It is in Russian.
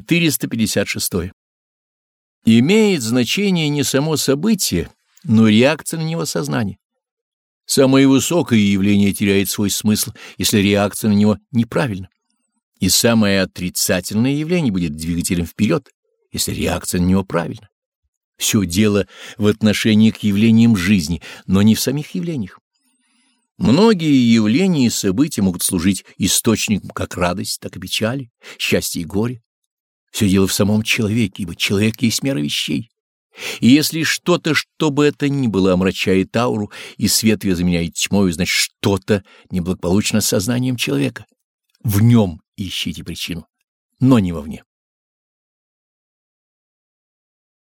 456. Имеет значение не само событие, но реакция на него сознания. Самое высокое явление теряет свой смысл, если реакция на него неправильна. И самое отрицательное явление будет двигателем вперед, если реакция на него правильна. Все дело в отношении к явлениям жизни, но не в самих явлениях. Многие явления и события могут служить источником как радости, так и печали, счастья и горя. Все дело в самом человеке, ибо человек есть мера вещей. И если что-то, что бы это ни было, омрачает ауру и свет ее заменяет тьмою, значит, что-то неблагополучно с сознанием человека. В нем ищите причину, но не вовне.